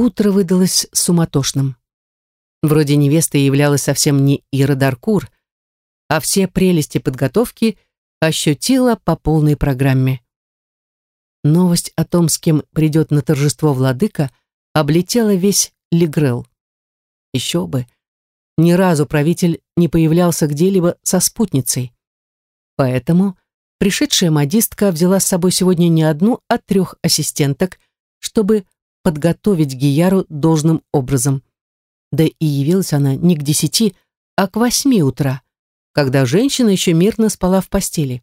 Утро выдалось суматошным. Вроде невеста являлась совсем не Ира Даркур, а все прелести подготовки ощутила по полной программе. Новость о том, с кем придет на торжество владыка, облетела весь Легрел. Еще бы, ни разу правитель не появлялся где-либо со спутницей. Поэтому пришедшая модистка взяла с собой сегодня не одну, а трех ассистенток, чтобы подготовить Гияру должным образом. Да и явилась она не к десяти, а к восьми утра, когда женщина еще мирно спала в постели.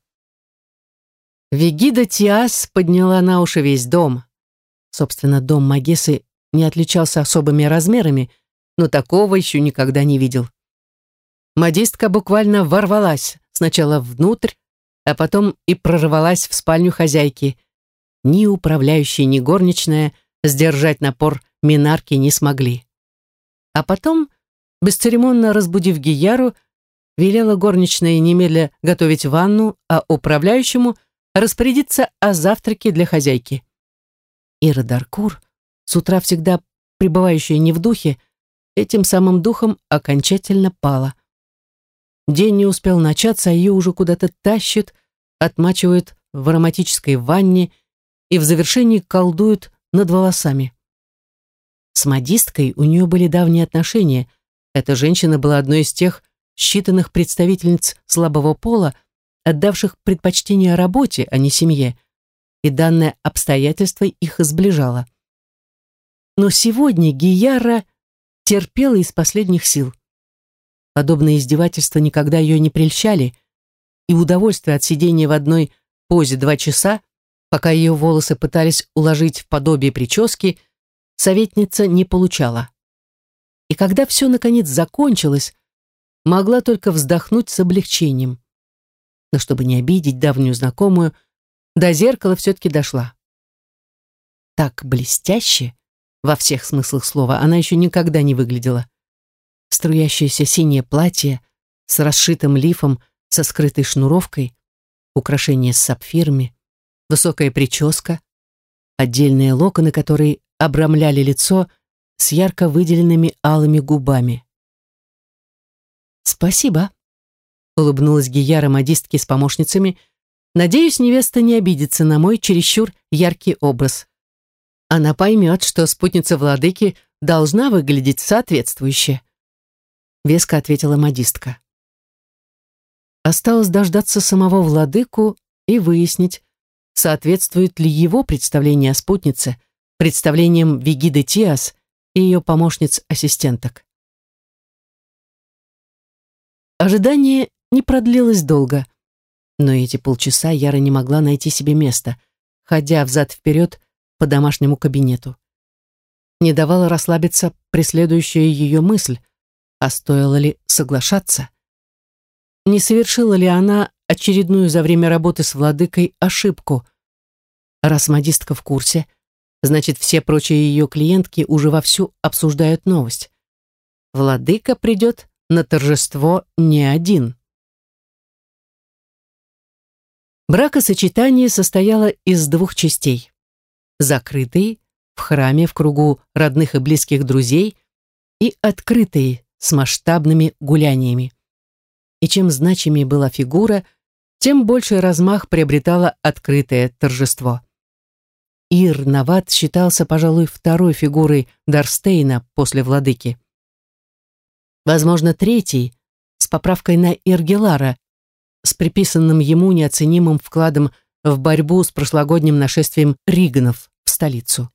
Вегида Тиас подняла на уши весь дом. Собственно, дом Магесы не отличался особыми размерами, но такого еще никогда не видел. Модистка буквально ворвалась сначала внутрь, а потом и прорвалась в спальню хозяйки. Ни управляющая, ни горничная сдержать напор Минарки не смогли. А потом, бесцеремонно разбудив Гияру, велела горничной немедля готовить ванну, а управляющему распорядиться о завтраке для хозяйки. Ира Даркур, с утра всегда пребывающая не в духе, этим самым духом окончательно пала. День не успел начаться, а ее уже куда-то тащат, отмачивают в ароматической ванне и в завершении колдуют над волосами. С модисткой у нее были давние отношения. Эта женщина была одной из тех считанных представительниц слабого пола, отдавших предпочтение работе, а не семье, и данное обстоятельство их сближало. Но сегодня Гияра терпела из последних сил. Подобные издевательства никогда ее не прельщали, и удовольствие от сидения в одной позе два часа, пока ее волосы пытались уложить в подобие прически, советница не получала. И когда все наконец закончилось, могла только вздохнуть с облегчением. Но чтобы не обидеть давнюю знакомую, до зеркала все-таки дошла. Так блестяще, во всех смыслах слова, она еще никогда не выглядела. Струящееся синее платье с расшитым лифом, со скрытой шнуровкой, украшение с сапфирами, высокая прическа, отдельные локоны, которые обрамляли лицо с ярко выделенными алыми губами. «Спасибо», — улыбнулась Гияра модистке с помощницами. «Надеюсь, невеста не обидится на мой чересчур яркий образ. Она поймет, что спутница владыки должна выглядеть соответствующе», — веско ответила модистка. Осталось дождаться самого владыку и выяснить, соответствует ли его представление о спутнице представлением Вегиды Тиас и ее помощниц-ассистенток. Ожидание не продлилось долго, но эти полчаса Яра не могла найти себе места, ходя взад-вперед по домашнему кабинету. Не давала расслабиться преследующая ее мысль, а стоило ли соглашаться? Не совершила ли она очередную за время работы с владыкой ошибку? Раз модистка в курсе, значит, все прочие ее клиентки уже вовсю обсуждают новость. Владыка придет на торжество не один. Бракосочетание состояло из двух частей. Закрытой, в храме в кругу родных и близких друзей, и открытой, с масштабными гуляниями. И чем значимее была фигура, тем больше размах приобретало открытое торжество. Ир Нават считался, пожалуй, второй фигурой Дарстейна после владыки. Возможно, третий, с поправкой на Иргелара, с приписанным ему неоценимым вкладом в борьбу с прошлогодним нашествием Риганов в столицу.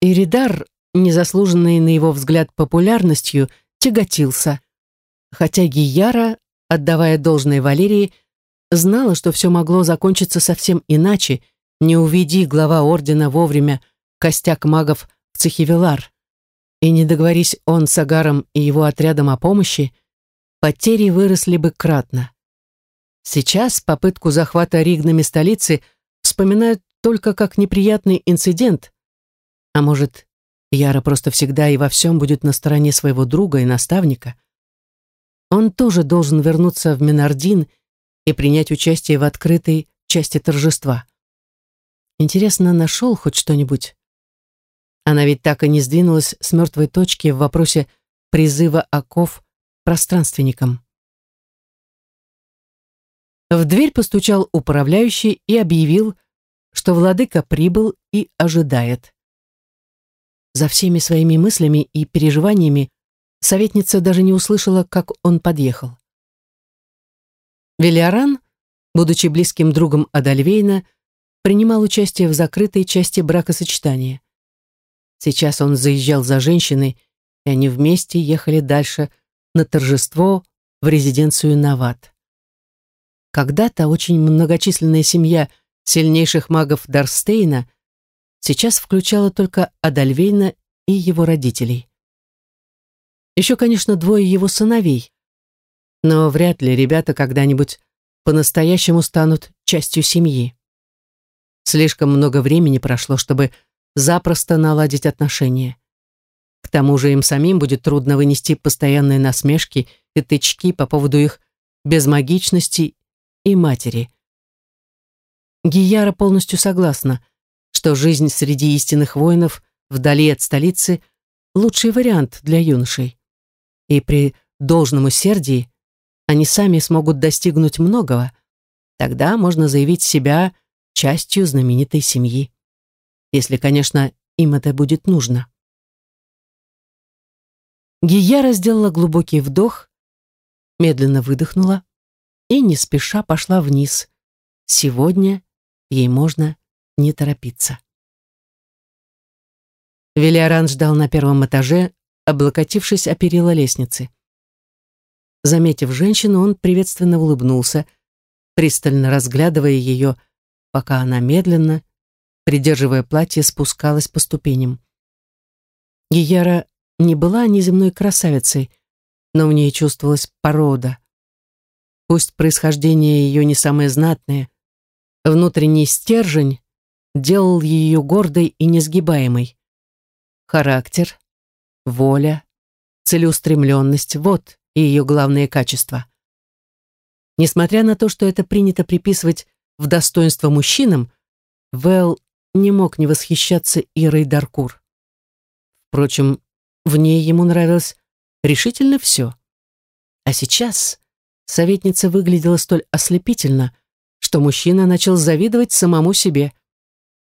Иридар, незаслуженный на его взгляд популярностью, тяготился, хотя Гияра, отдавая должное Валерии, знала, что все могло закончиться совсем иначе, не уведи глава ордена вовремя костяк магов в Цехивелар. И не договорись он с Агаром и его отрядом о помощи, потери выросли бы кратно. Сейчас попытку захвата ригнами столицы вспоминают только как неприятный инцидент. А может, Яра просто всегда и во всем будет на стороне своего друга и наставника. Он тоже должен вернуться в Менардин и принять участие в открытой части торжества. Интересно, нашел хоть что-нибудь? Она ведь так и не сдвинулась с мертвой точки в вопросе призыва оков пространственникам. В дверь постучал управляющий и объявил, что владыка прибыл и ожидает. За всеми своими мыслями и переживаниями советница даже не услышала, как он подъехал. Велиоран, будучи близким другом Адальвейна, принимал участие в закрытой части бракосочетания. Сейчас он заезжал за женщиной, и они вместе ехали дальше на торжество в резиденцию Нават. Когда-то очень многочисленная семья сильнейших магов Дарстейна сейчас включала только Адальвейна и его родителей. Еще, конечно, двое его сыновей, но вряд ли ребята когда-нибудь по-настоящему станут частью семьи. Слишком много времени прошло, чтобы запросто наладить отношения. К тому же им самим будет трудно вынести постоянные насмешки и тычки по поводу их безмагичности и матери. Гияра полностью согласна, что жизнь среди истинных воинов вдали от столицы – лучший вариант для юношей. И при должном усердии они сами смогут достигнуть многого. Тогда можно заявить себя частью знаменитой семьи. Если, конечно, им это будет нужно. Гияра сделала глубокий вдох, медленно выдохнула и не спеша пошла вниз. Сегодня ей можно не торопиться. Велиоран ждал на первом этаже, облокотившись о перила лестницы. Заметив женщину, он приветственно улыбнулся, пристально разглядывая ее, пока она медленно, придерживая платье, спускалась по ступеням. Гияра не была неземной красавицей, но в ней чувствовалась порода, Пусть происхождение ее не самое знатное, внутренний стержень делал ее гордой и несгибаемой. Характер, воля, целеустремленность — вот ее главные качества. Несмотря на то, что это принято приписывать в достоинство мужчинам, Вэл не мог не восхищаться Ирой Даркур. Впрочем, в ней ему нравилось решительно все. А сейчас советница выглядела столь ослепительно, что мужчина начал завидовать самому себе.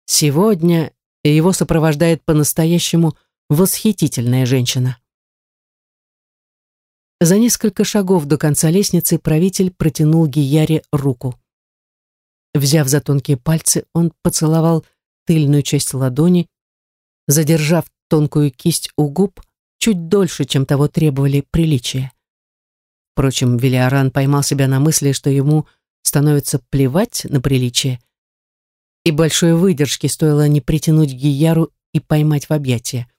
Сегодня его сопровождает по-настоящему восхитительная женщина. За несколько шагов до конца лестницы правитель протянул Гияре руку. Взяв за тонкие пальцы, он поцеловал тыльную часть ладони, задержав тонкую кисть у губ чуть дольше, чем того требовали приличия. Впрочем, Велиоран поймал себя на мысли, что ему становится плевать на приличие, и большой выдержки стоило не притянуть Гияру и поймать в объятия.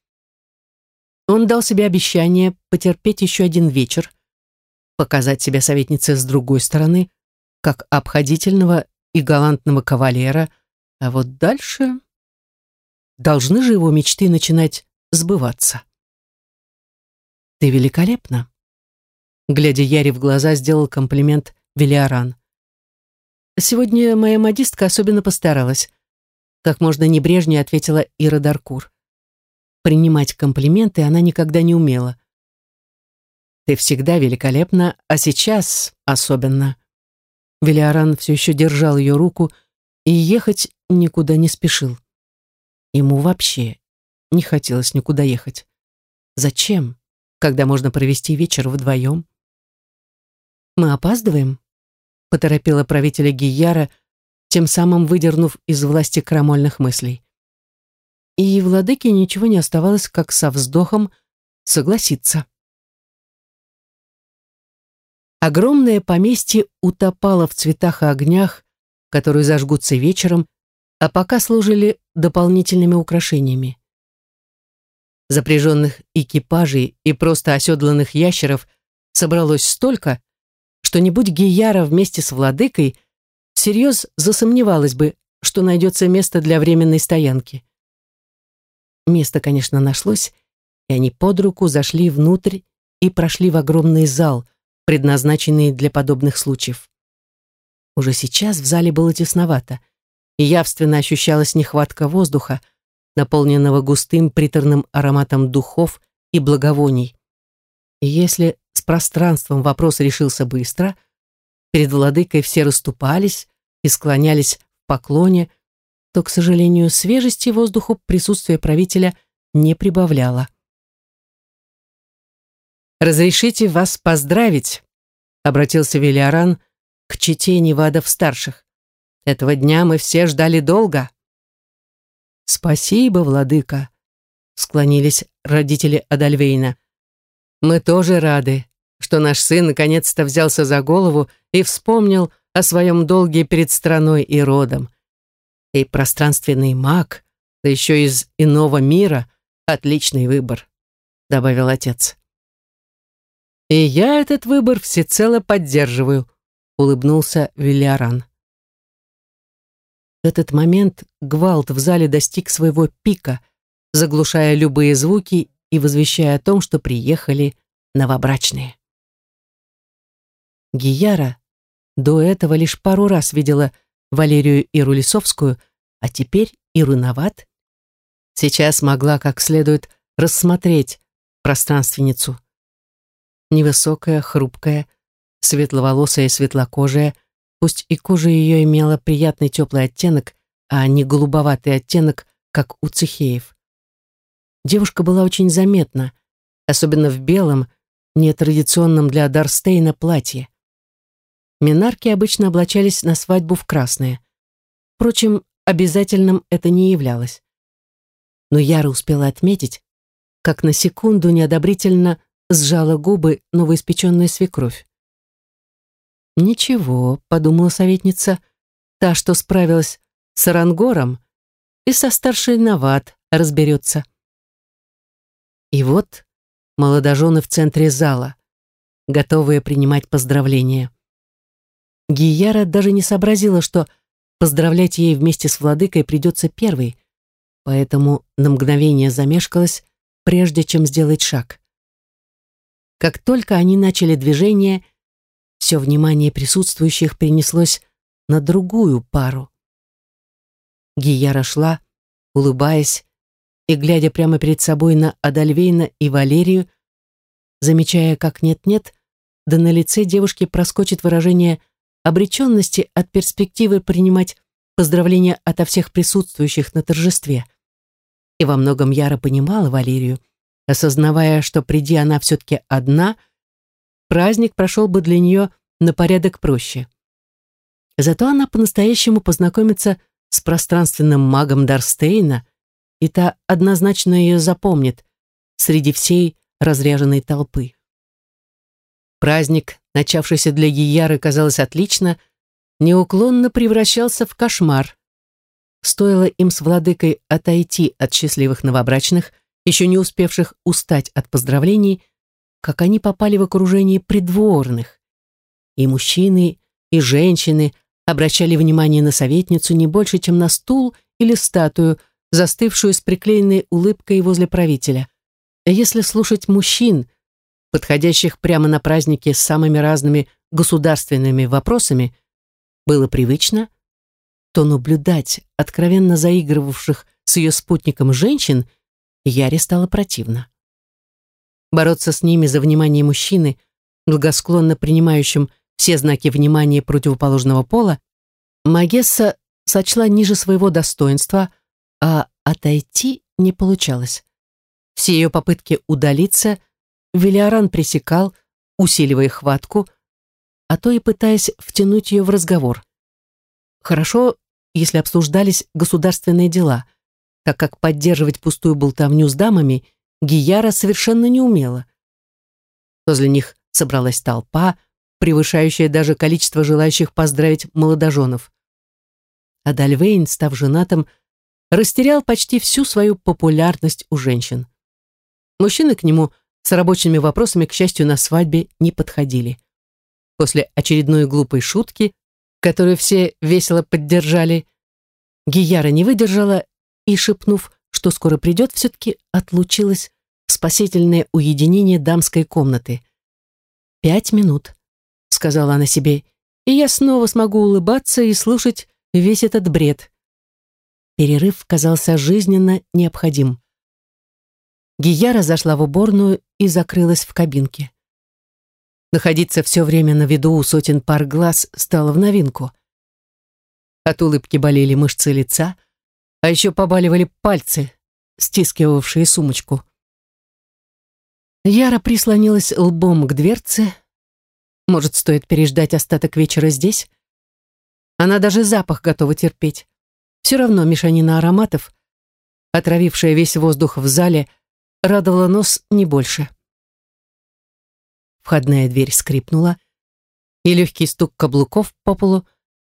Он дал себе обещание потерпеть еще один вечер, показать себя советнице с другой стороны, как обходительного и галантного кавалера, а вот дальше должны же его мечты начинать сбываться. «Ты великолепна», Глядя Яре в глаза, сделал комплимент Велиоран. «Сегодня моя модистка особенно постаралась», как можно небрежнее ответила Ира Даркур. Принимать комплименты она никогда не умела. «Ты всегда великолепна, а сейчас особенно». Велиоран все еще держал ее руку и ехать никуда не спешил. Ему вообще не хотелось никуда ехать. Зачем, когда можно провести вечер вдвоем? «Мы опаздываем?» — поторопила правителя Гияра, тем самым выдернув из власти крамольных мыслей. И владыке ничего не оставалось, как со вздохом согласиться. Огромное поместье утопало в цветах и огнях, которые зажгутся вечером, а пока служили дополнительными украшениями. Запряженных экипажей и просто оседланных ящеров собралось столько, что не будь Гияра вместе с владыкой, всерьез засомневалась бы, что найдется место для временной стоянки. Место, конечно, нашлось, и они под руку зашли внутрь и прошли в огромный зал, предназначенный для подобных случаев. Уже сейчас в зале было тесновато, и явственно ощущалась нехватка воздуха, наполненного густым приторным ароматом духов и благовоний. И если с пространством вопрос решился быстро, перед владыкой все расступались и склонялись в поклоне, то, к сожалению, свежести воздуху присутствие правителя не прибавляло. «Разрешите вас поздравить», — обратился Велиаран к чете Невадов-старших. «Этого дня мы все ждали долго». «Спасибо, владыка», — склонились родители Адальвейна. «Мы тоже рады, что наш сын наконец-то взялся за голову и вспомнил о своем долге перед страной и родом. И пространственный маг, да еще из иного мира, отличный выбор», — добавил отец. «И я этот выбор всецело поддерживаю», — улыбнулся Вильяран. В этот момент гвалт в зале достиг своего пика, заглушая любые звуки и возвещая о том, что приехали новобрачные. Гияра до этого лишь пару раз видела Валерию Иру Лисовскую, а теперь Иру Нават. Сейчас могла как следует рассмотреть пространственницу. Невысокая, хрупкая, светловолосая и светлокожая, пусть и кожа ее имела приятный теплый оттенок, а не голубоватый оттенок, как у цехеев. Девушка была очень заметна, особенно в белом, нетрадиционном для Дарстейна платье. Минарки обычно облачались на свадьбу в красное. Впрочем, обязательным это не являлось. Но Яра успела отметить, как на секунду неодобрительно сжала губы новоиспеченная свекровь. «Ничего», — подумала советница, «та, что справилась с Арангором, и со старшей Нават разберется». И вот молодожены в центре зала, готовые принимать поздравления. Гияра даже не сообразила, что поздравлять ей вместе с владыкой придется первой, поэтому на мгновение замешкалась, прежде чем сделать шаг. Как только они начали движение, все внимание присутствующих перенеслось на другую пару. Гияра шла, улыбаясь и глядя прямо перед собой на Адальвейна и Валерию, замечая, как нет-нет, да на лице девушки проскочит выражение обреченности от перспективы принимать поздравления ото всех присутствующих на торжестве. И во многом Яра понимала Валерию, осознавая, что приди она все-таки одна, праздник прошел бы для нее на порядок проще. Зато она по-настоящему познакомится с пространственным магом Дарстейна, и та однозначно ее запомнит среди всей разряженной толпы. Праздник, начавшийся для Гияры, казалось отлично, неуклонно превращался в кошмар. Стоило им с владыкой отойти от счастливых новобрачных, еще не успевших устать от поздравлений, как они попали в окружение придворных. И мужчины, и женщины обращали внимание на советницу не больше, чем на стул или статую, застывшую с приклеенной улыбкой возле правителя. Если слушать мужчин, подходящих прямо на праздники с самыми разными государственными вопросами, было привычно, то наблюдать откровенно заигрывавших с ее спутником женщин – Яре стало противно. Бороться с ними за внимание мужчины, благосклонно принимающим все знаки внимания противоположного пола, Магесса сочла ниже своего достоинства, а отойти не получалось. Все ее попытки удалиться Велиаран пресекал, усиливая хватку, а то и пытаясь втянуть ее в разговор. Хорошо, если обсуждались государственные дела – так как поддерживать пустую болтовню с дамами Гияра совершенно не умела. Возле них собралась толпа, превышающая даже количество желающих поздравить молодоженов. А Дальвейн, став женатым, растерял почти всю свою популярность у женщин. Мужчины к нему с рабочими вопросами, к счастью, на свадьбе не подходили. После очередной глупой шутки, которую все весело поддержали, Гияра не выдержала и, шепнув, что скоро придет, все-таки отлучилась в спасительное уединение дамской комнаты. «Пять минут», — сказала она себе, «и я снова смогу улыбаться и слушать весь этот бред». Перерыв казался жизненно необходим. Гияра зашла в уборную и закрылась в кабинке. Находиться все время на виду у сотен пар глаз стало в новинку. От улыбки болели мышцы лица, а еще побаливали пальцы, стискивавшие сумочку. Яра прислонилась лбом к дверце. Может, стоит переждать остаток вечера здесь? Она даже запах готова терпеть. Все равно мешанина ароматов, отравившая весь воздух в зале, радовала нос не больше. Входная дверь скрипнула, и легкий стук каблуков по полу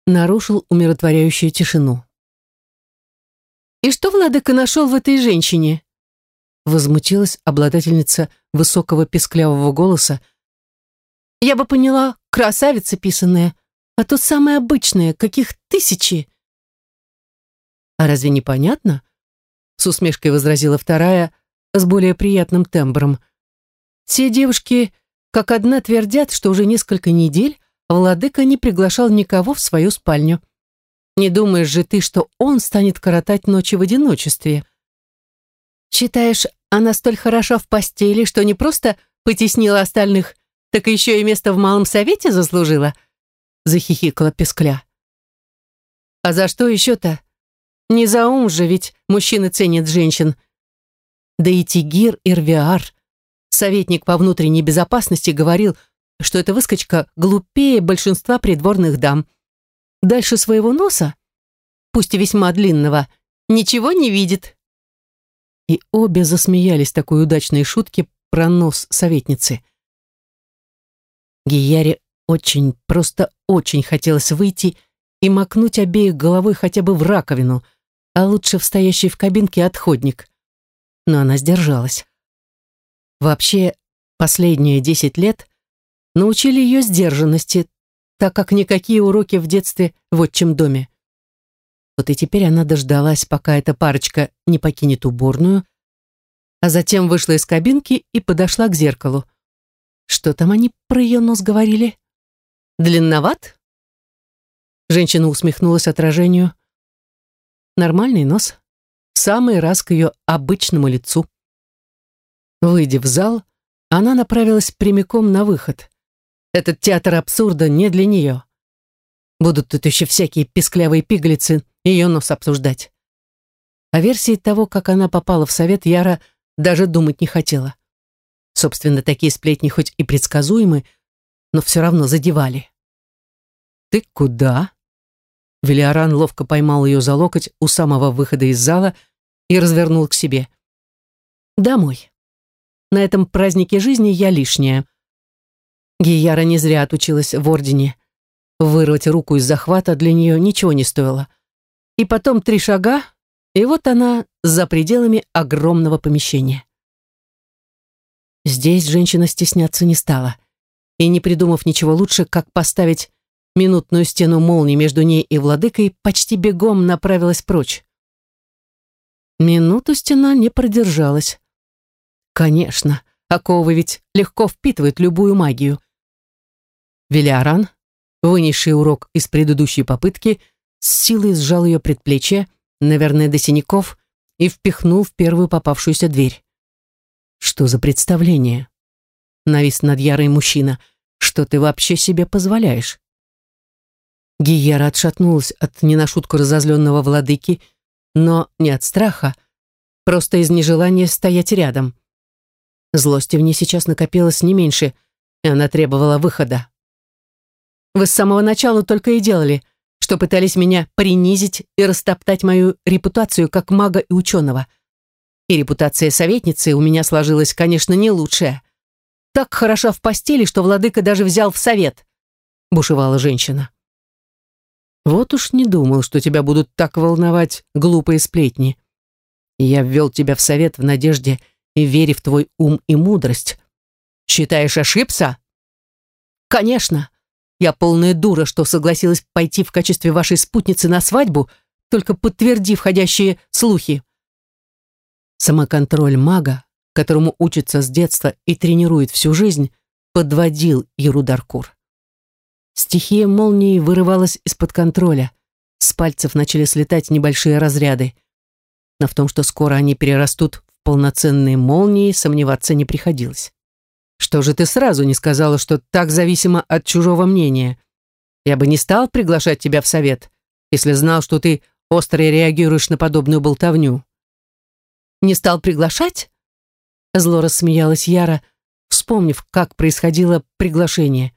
нарушил умиротворяющую тишину. «И что Владыка нашел в этой женщине?» Возмутилась обладательница высокого песклявого голоса. «Я бы поняла, красавица писанная, а тут самое обычное, каких тысячи!» «А разве не понятно?» С усмешкой возразила вторая, с более приятным тембром. «Все девушки как одна твердят, что уже несколько недель владыка не приглашал никого в свою спальню. Не думаешь же ты, что он станет коротать ночи в одиночестве? Считаешь, она столь хороша в постели, что не просто потеснила остальных, так еще и место в малом совете заслужила?» Захихикала Пескля. «А за что еще-то? Не за ум же, ведь мужчины ценят женщин. Да и Тигир Ирвиар, советник по внутренней безопасности, говорил, что эта выскочка глупее большинства придворных дам. Дальше своего носа, пусть и весьма длинного, ничего не видит. И обе засмеялись такой удачной шутке про нос советницы. Гияре очень, просто очень хотелось выйти и макнуть обеих головой хотя бы в раковину, а лучше в стоящий в кабинке отходник. Но она сдержалась. Вообще, последние десять лет научили ее сдержанности, так как никакие уроки в детстве в отчим доме. Вот и теперь она дождалась, пока эта парочка не покинет уборную, а затем вышла из кабинки и подошла к зеркалу. Что там они про ее нос говорили? Длинноват? Женщина усмехнулась отражению. Нормальный нос. Самый раз к ее обычному лицу. Выйдя в зал, она направилась прямиком на выход. Этот театр абсурда не для нее. Будут тут еще всякие писклявые пиглицы ее нос обсуждать. О версии того, как она попала в совет, Яра даже думать не хотела. Собственно, такие сплетни хоть и предсказуемы, но все равно задевали. «Ты куда?» Велиоран ловко поймал ее за локоть у самого выхода из зала и развернул к себе. «Домой». На этом празднике жизни я лишняя. Гияра не зря отучилась в Ордене. Вырвать руку из захвата для нее ничего не стоило. И потом три шага, и вот она за пределами огромного помещения. Здесь женщина стесняться не стала. И не придумав ничего лучше, как поставить минутную стену молнии между ней и владыкой, почти бегом направилась прочь. Минуту стена не продержалась. Конечно, оковы ведь легко впитывают любую магию. Велиаран, вынесший урок из предыдущей попытки, с силой сжал ее предплечье, наверное, до синяков, и впихнул в первую попавшуюся дверь. Что за представление? Навис над ярой мужчина. Что ты вообще себе позволяешь? Гияра отшатнулась от не на шутку разозленного владыки, но не от страха, просто из нежелания стоять рядом. Злости в ней сейчас накопилось не меньше, и она требовала выхода. «Вы с самого начала только и делали, что пытались меня принизить и растоптать мою репутацию как мага и ученого. И репутация советницы у меня сложилась, конечно, не лучшая. Так хороша в постели, что владыка даже взял в совет», — бушевала женщина. «Вот уж не думал, что тебя будут так волновать глупые сплетни. Я ввел тебя в совет в надежде, и вере в твой ум и мудрость. Считаешь, ошибся? Конечно. Я полная дура, что согласилась пойти в качестве вашей спутницы на свадьбу, только подтвердив входящие слухи. Самоконтроль мага, которому учится с детства и тренирует всю жизнь, подводил Иру Даркур. Стихия молнии вырывалась из-под контроля, с пальцев начали слетать небольшие разряды. Но в том, что скоро они перерастут в полноценные молнии, сомневаться не приходилось. «Что же ты сразу не сказала, что так зависимо от чужого мнения? Я бы не стал приглашать тебя в совет, если знал, что ты остро реагируешь на подобную болтовню». «Не стал приглашать?» Зло рассмеялась Яра, вспомнив, как происходило приглашение.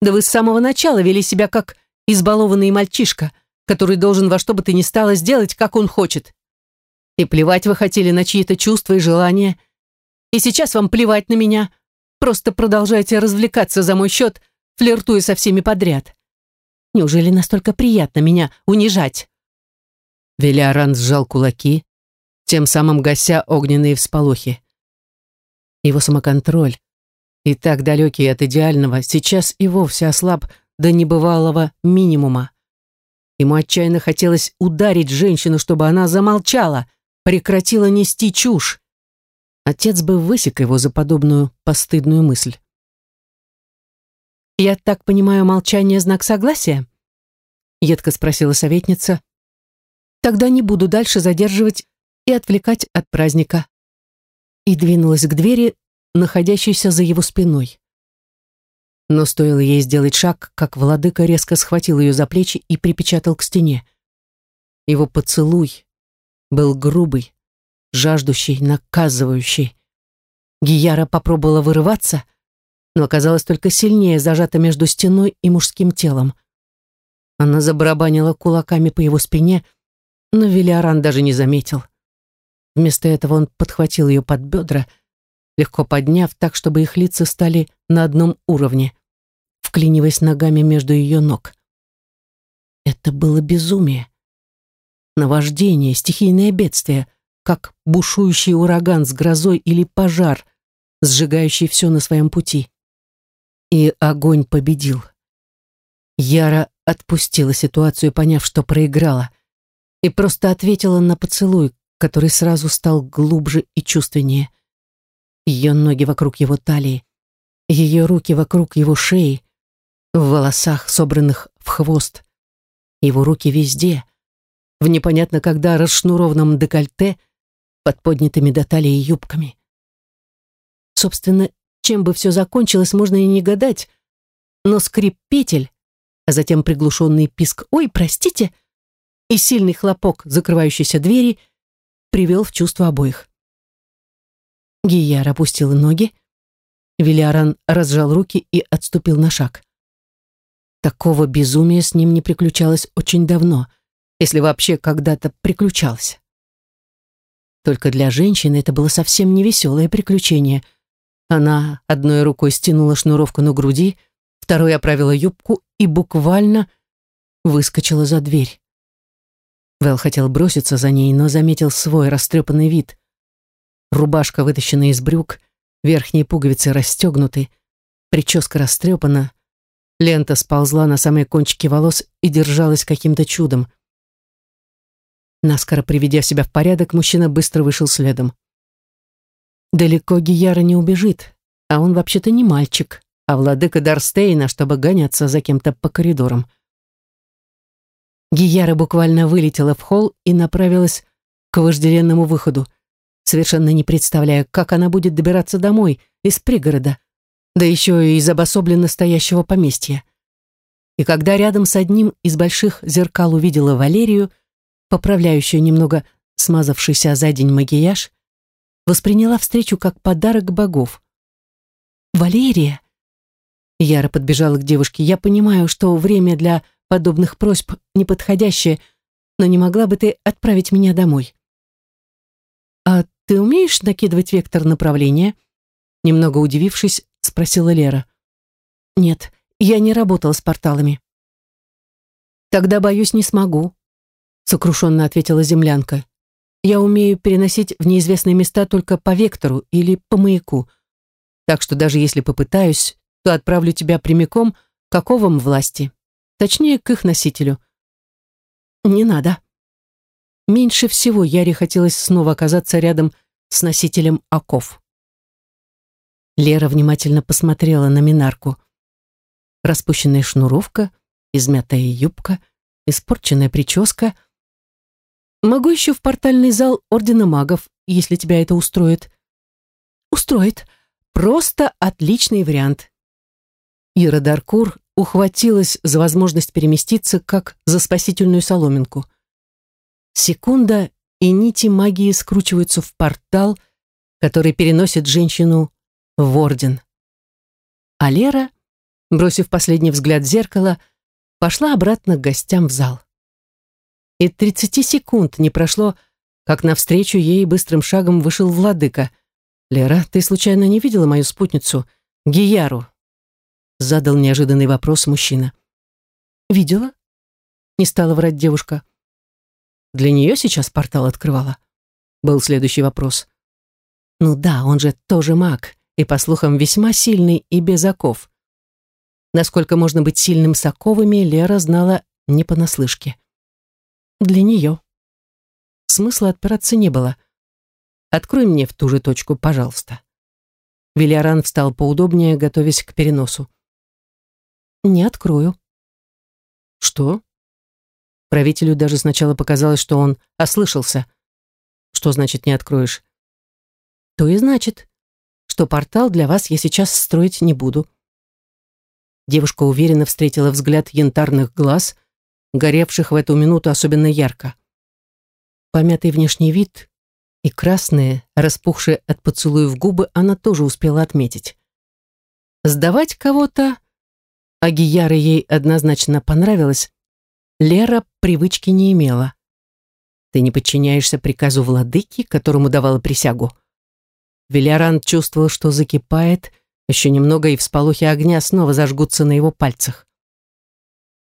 «Да вы с самого начала вели себя как избалованный мальчишка, который должен во что бы то ни стало сделать, как он хочет. И плевать вы хотели на чьи-то чувства и желания. И сейчас вам плевать на меня. Просто продолжайте развлекаться за мой счет, флиртуя со всеми подряд. Неужели настолько приятно меня унижать?» Велиаран сжал кулаки, тем самым гася огненные всполохи. Его самоконтроль, и так далекий от идеального, сейчас и вовсе ослаб до небывалого минимума. Ему отчаянно хотелось ударить женщину, чтобы она замолчала, прекратила нести чушь. Отец бы высек его за подобную постыдную мысль. «Я так понимаю, молчание — знак согласия?» — едко спросила советница. «Тогда не буду дальше задерживать и отвлекать от праздника». И двинулась к двери, находящейся за его спиной. Но стоило ей сделать шаг, как владыка резко схватил ее за плечи и припечатал к стене. Его поцелуй был грубый, жаждущий, наказывающий. Гияра попробовала вырываться, но оказалась только сильнее зажата между стеной и мужским телом. Она забарабанила кулаками по его спине, но Велиаран даже не заметил. Вместо этого он подхватил ее под бедра, легко подняв так, чтобы их лица стали на одном уровне вклиниваясь ногами между ее ног. Это было безумие. Наваждение, стихийное бедствие, как бушующий ураган с грозой или пожар, сжигающий все на своем пути. И огонь победил. Яра отпустила ситуацию, поняв, что проиграла, и просто ответила на поцелуй, который сразу стал глубже и чувственнее. Ее ноги вокруг его талии, ее руки вокруг его шеи, в волосах, собранных в хвост. Его руки везде, в непонятно когда расшнурованном декольте, под поднятыми до талии юбками. Собственно, чем бы все закончилось, можно и не гадать, но скрип петель, а затем приглушенный писк «Ой, простите!» и сильный хлопок закрывающейся двери привел в чувство обоих. Гияр опустил ноги, Вилиаран разжал руки и отступил на шаг. Такого безумия с ним не приключалось очень давно, если вообще когда-то приключалось. Только для женщины это было совсем не веселое приключение. Она одной рукой стянула шнуровку на груди, второй оправила юбку и буквально выскочила за дверь. Вэл хотел броситься за ней, но заметил свой растрепанный вид. Рубашка вытащена из брюк, верхние пуговицы расстегнуты, прическа растрепана, Лента сползла на самые кончики волос и держалась каким-то чудом. Наскоро приведя себя в порядок, мужчина быстро вышел следом. Далеко Гияра не убежит, а он вообще-то не мальчик, а владыка Дарстейна, чтобы гоняться за кем-то по коридорам. Гияра буквально вылетела в холл и направилась к вожделенному выходу, совершенно не представляя, как она будет добираться домой из пригорода, да еще и из обособленно стоящего поместья. И когда рядом с одним из больших зеркал увидела Валерию, поправляющую немного смазавшийся за день макияж, восприняла встречу как подарок богов. «Валерия!» Яра подбежала к девушке. «Я понимаю, что время для подобных просьб неподходящее, но не могла бы ты отправить меня домой?» «А ты умеешь накидывать вектор направления?» Немного удивившись, спросила Лера. «Нет, я не работала с порталами». «Тогда, боюсь, не смогу», — сокрушенно ответила землянка. «Я умею переносить в неизвестные места только по вектору или по маяку. Так что даже если попытаюсь, то отправлю тебя прямиком к оковам власти. Точнее, к их носителю». «Не надо». Меньше всего Яре хотелось снова оказаться рядом с носителем оков. Лера внимательно посмотрела на Минарку. Распущенная шнуровка, измятая юбка, испорченная прическа. Могу еще в портальный зал Ордена Магов, если тебя это устроит. Устроит. Просто отличный вариант. Ира Даркур ухватилась за возможность переместиться, как за спасительную соломинку. Секунда, и нити магии скручиваются в портал, который переносит женщину в Орден. А Лера, бросив последний взгляд в зеркало, пошла обратно к гостям в зал. И тридцати секунд не прошло, как навстречу ей быстрым шагом вышел владыка. «Лера, ты случайно не видела мою спутницу, Гияру?» Задал неожиданный вопрос мужчина. «Видела?» Не стала врать девушка. «Для нее сейчас портал открывала?» Был следующий вопрос. «Ну да, он же тоже маг, и, по слухам, весьма сильный и без оков. Насколько можно быть сильным с оковами, Лера знала не понаслышке. Для нее. Смысла отпираться не было. «Открой мне в ту же точку, пожалуйста». Вильяран встал поудобнее, готовясь к переносу. «Не открою». «Что?» Правителю даже сначала показалось, что он ослышался. «Что значит «не откроешь»?» «То и значит, что портал для вас я сейчас строить не буду». Девушка уверенно встретила взгляд янтарных глаз, горевших в эту минуту особенно ярко. Помятый внешний вид и красные, распухшие от поцелуев губы, она тоже успела отметить. Сдавать кого-то, а Гияра ей однозначно понравилась, Лера привычки не имела. Ты не подчиняешься приказу владыки, которому давала присягу. Велиарант чувствовал, что закипает, еще немного, и всполохи огня снова зажгутся на его пальцах.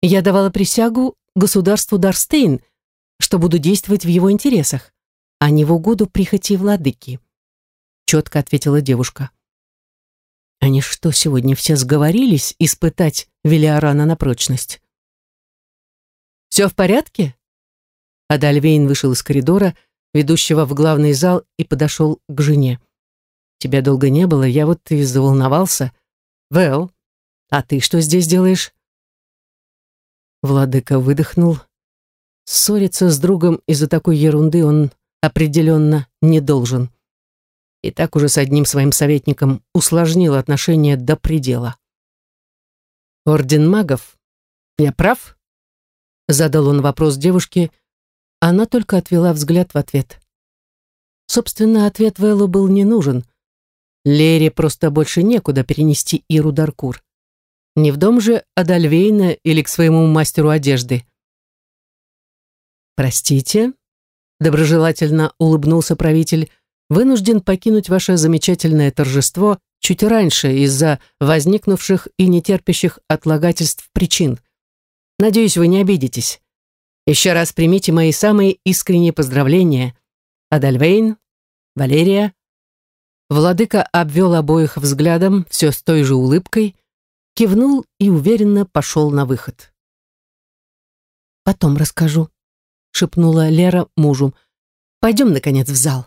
Я давала присягу государству Дарстейн, что буду действовать в его интересах, а не в угоду прихоти владыки. Четко ответила девушка. Они что, сегодня все сговорились испытать Велиарана на прочность? «Все в порядке?» Адальвейн вышел из коридора, ведущего в главный зал, и подошел к жене. Тебя долго не было, я вот и заволновался. Вэл, а ты что здесь делаешь?» Владыка выдохнул. Ссориться с другом из-за такой ерунды он определенно не должен. И так уже с одним своим советником усложнил отношения до предела. «Орден магов? Я прав?» Задал он вопрос девушке, она только отвела взгляд в ответ. Собственно, ответ Вэллу был не нужен. Лере просто больше некуда перенести Иру Даркур. Не в дом же Адальвейна или к своему мастеру одежды. «Простите», — доброжелательно улыбнулся правитель, «вынужден покинуть ваше замечательное торжество чуть раньше из-за возникнувших и нетерпящих отлагательств причин. Надеюсь, вы не обидитесь. Еще раз примите мои самые искренние поздравления. Адальвейн, Валерия, Владыка обвел обоих взглядом, все с той же улыбкой, кивнул и уверенно пошел на выход. «Потом расскажу», — шепнула Лера мужу. «Пойдем, наконец, в зал».